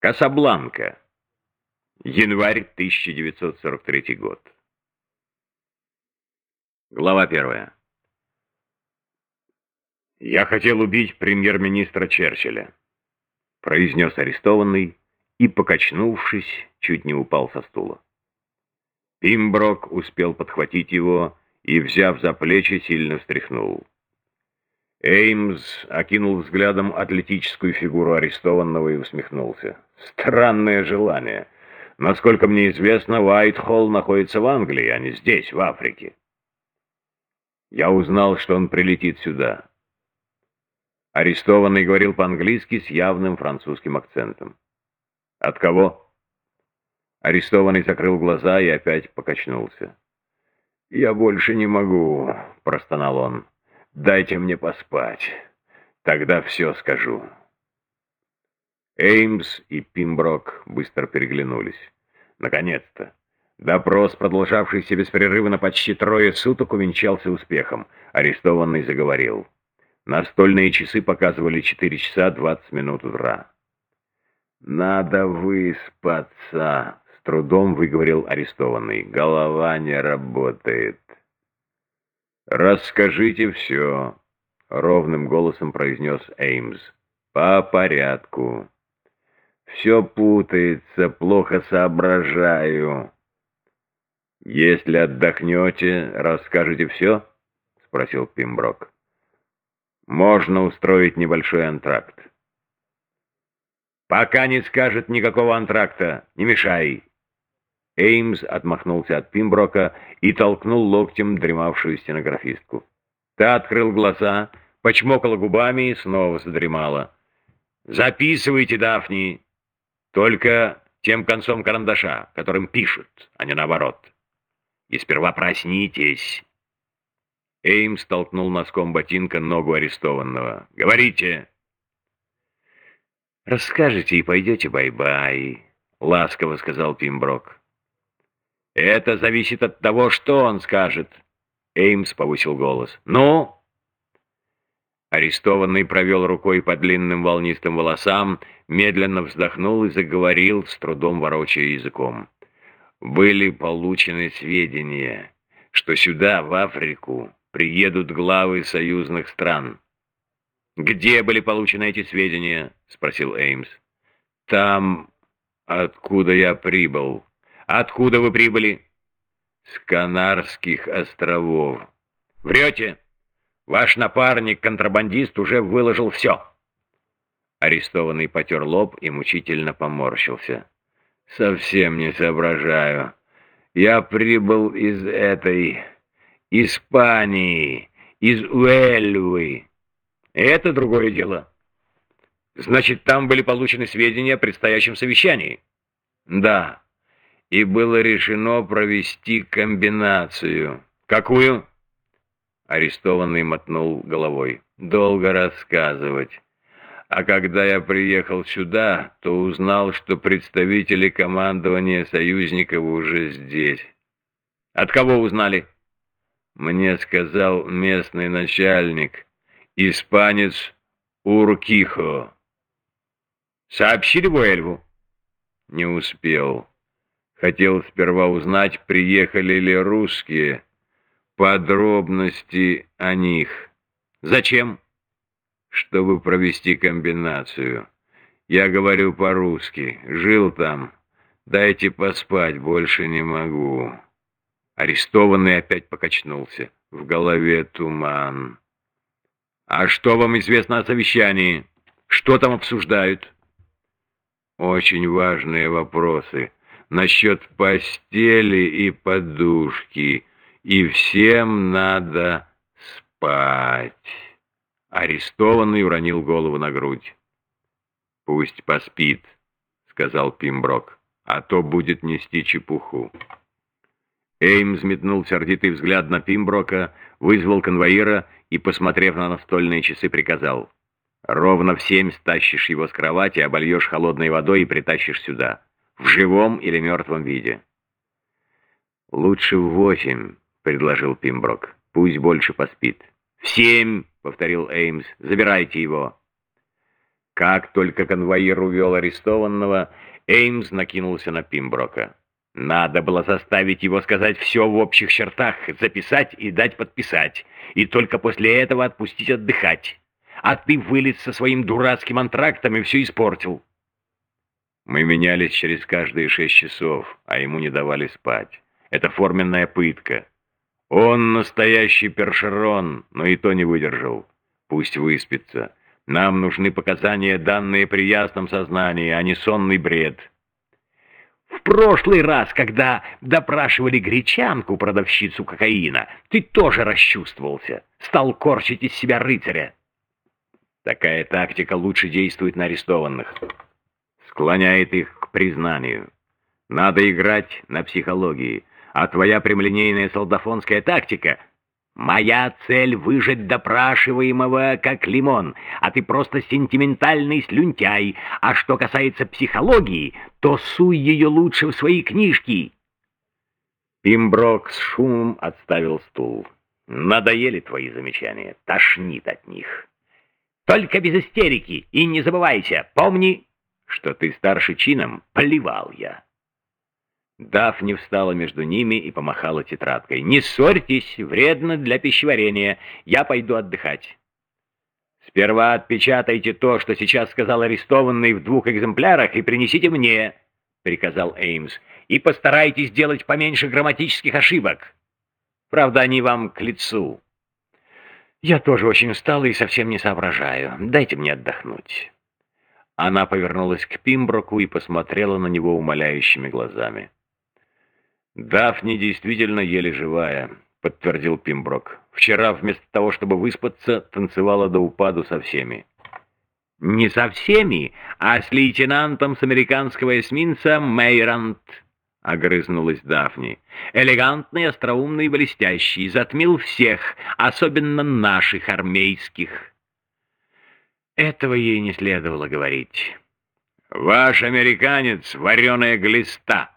Касабланка. Январь 1943 год. Глава первая. «Я хотел убить премьер-министра Черчилля», — произнес арестованный и, покачнувшись, чуть не упал со стула. Пимброк успел подхватить его и, взяв за плечи, сильно встряхнул. Эймс окинул взглядом атлетическую фигуру арестованного и усмехнулся. Странное желание. Насколько мне известно, Уайтхолл находится в Англии, а не здесь, в Африке. Я узнал, что он прилетит сюда. Арестованный говорил по-английски с явным французским акцентом. От кого? Арестованный закрыл глаза и опять покачнулся. «Я больше не могу», — простонал он. Дайте мне поспать. Тогда все скажу. Эймс и Пимброк быстро переглянулись. Наконец-то. Допрос, продолжавшийся беспрерывно почти трое суток, увенчался успехом. Арестованный заговорил. Настольные часы показывали 4 часа 20 минут утра. «Надо выспаться», — с трудом выговорил арестованный. «Голова не работает». «Расскажите все», — ровным голосом произнес Эймс. «По порядку. Все путается, плохо соображаю». «Если отдохнете, расскажете все?» — спросил Пимброк. «Можно устроить небольшой антракт». «Пока не скажет никакого антракта, не мешай», Эймс отмахнулся от Пимброка и толкнул локтем дремавшую стенографистку. Та открыл глаза, почмокала губами и снова задремала. «Записывайте, Дафни, только тем концом карандаша, которым пишут, а не наоборот. И сперва проснитесь». Эймс толкнул носком ботинка ногу арестованного. «Говорите!» «Расскажете и пойдете бай-бай», — ласково сказал Пимброк. «Это зависит от того, что он скажет», — Эймс повысил голос. «Ну?» Арестованный провел рукой по длинным волнистым волосам, медленно вздохнул и заговорил, с трудом ворочая языком. «Были получены сведения, что сюда, в Африку, приедут главы союзных стран». «Где были получены эти сведения?» — спросил Эймс. «Там, откуда я прибыл», Откуда вы прибыли? С Канарских островов. Врете? Ваш напарник-контрабандист уже выложил все. Арестованный потер лоб и мучительно поморщился. Совсем не соображаю. Я прибыл из этой... Испании, из Уэльвы. Это другое дело. Значит, там были получены сведения о предстоящем совещании? Да и было решено провести комбинацию. Какую? Арестованный мотнул головой. Долго рассказывать. А когда я приехал сюда, то узнал, что представители командования союзников уже здесь. От кого узнали? Мне сказал местный начальник, испанец Уркихо. Сообщили Буэльву? Не успел. Хотел сперва узнать, приехали ли русские, подробности о них. Зачем? Чтобы провести комбинацию. Я говорю по-русски, жил там. Дайте поспать, больше не могу. Арестованный опять покачнулся. В голове туман. А что вам известно о совещании? Что там обсуждают? Очень важные вопросы насчет постели и подушки, и всем надо спать. Арестованный уронил голову на грудь. «Пусть поспит», — сказал Пимброк, — «а то будет нести чепуху». Эймс метнул сердитый взгляд на Пимброка, вызвал конвоира и, посмотрев на настольные часы, приказал. «Ровно в семь стащишь его с кровати, обольешь холодной водой и притащишь сюда в живом или мертвом виде. «Лучше в восемь», — предложил Пимброк. «Пусть больше поспит». «В семь», — повторил Эймс. «Забирайте его». Как только конвоир увел арестованного, Эймс накинулся на Пимброка. Надо было заставить его сказать все в общих чертах, записать и дать подписать, и только после этого отпустить отдыхать. А ты вылез со своим дурацким антрактом и все испортил. Мы менялись через каждые шесть часов, а ему не давали спать. Это форменная пытка. Он настоящий першерон, но и то не выдержал. Пусть выспится. Нам нужны показания, данные при ясном сознании, а не сонный бред. В прошлый раз, когда допрашивали гречанку, продавщицу кокаина, ты тоже расчувствовался, стал корчить из себя рыцаря. Такая тактика лучше действует на арестованных. Склоняет их к признанию. Надо играть на психологии, а твоя прямолинейная солдафонская тактика Моя цель — выжать допрашиваемого, как лимон, а ты просто сентиментальный слюнтяй. А что касается психологии, то суй ее лучше в свои книжки. Пимброк с шумом отставил стул. Надоели твои замечания, тошнит от них. Только без истерики, и не забывайся, помни, что ты старше чином, плевал я. Дафни встала между ними и помахала тетрадкой. «Не ссорьтесь, вредно для пищеварения. Я пойду отдыхать». «Сперва отпечатайте то, что сейчас сказал арестованный в двух экземплярах, и принесите мне», — приказал Эймс. «И постарайтесь делать поменьше грамматических ошибок. Правда, они вам к лицу». «Я тоже очень устала и совсем не соображаю. Дайте мне отдохнуть». Она повернулась к Пимброку и посмотрела на него умоляющими глазами. «Дафни действительно еле живая», — подтвердил Пимброк. «Вчера вместо того, чтобы выспаться, танцевала до упаду со всеми». «Не со всеми, а с лейтенантом с американского эсминца Мейрант», — огрызнулась Дафни. «Элегантный, остроумный и блестящий, затмил всех, особенно наших армейских». Этого ей не следовало говорить. «Ваш американец — вареная глиста»,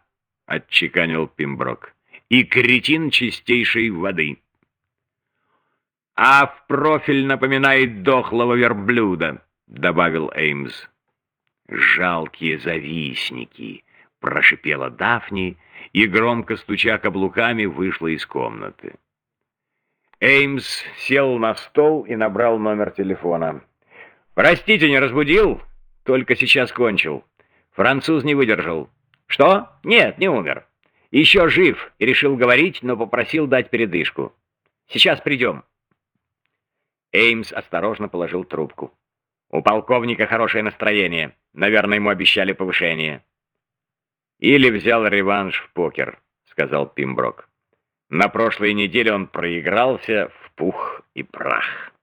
отчеканил Пимброк. «И кретин чистейшей воды». «А в профиль напоминает дохлого верблюда», — добавил Эймс. «Жалкие завистники», — прошипела Дафни и, громко стуча каблуками, вышла из комнаты. Эймс сел на стол и набрал номер телефона. «Простите, не разбудил? Только сейчас кончил. Француз не выдержал. «Что? Нет, не умер. Еще жив и решил говорить, но попросил дать передышку. Сейчас придем». Эймс осторожно положил трубку. «У полковника хорошее настроение. Наверное, ему обещали повышение». «Или взял реванш в покер», — сказал Пимброк. «На прошлой неделе он проигрался в пух и прах».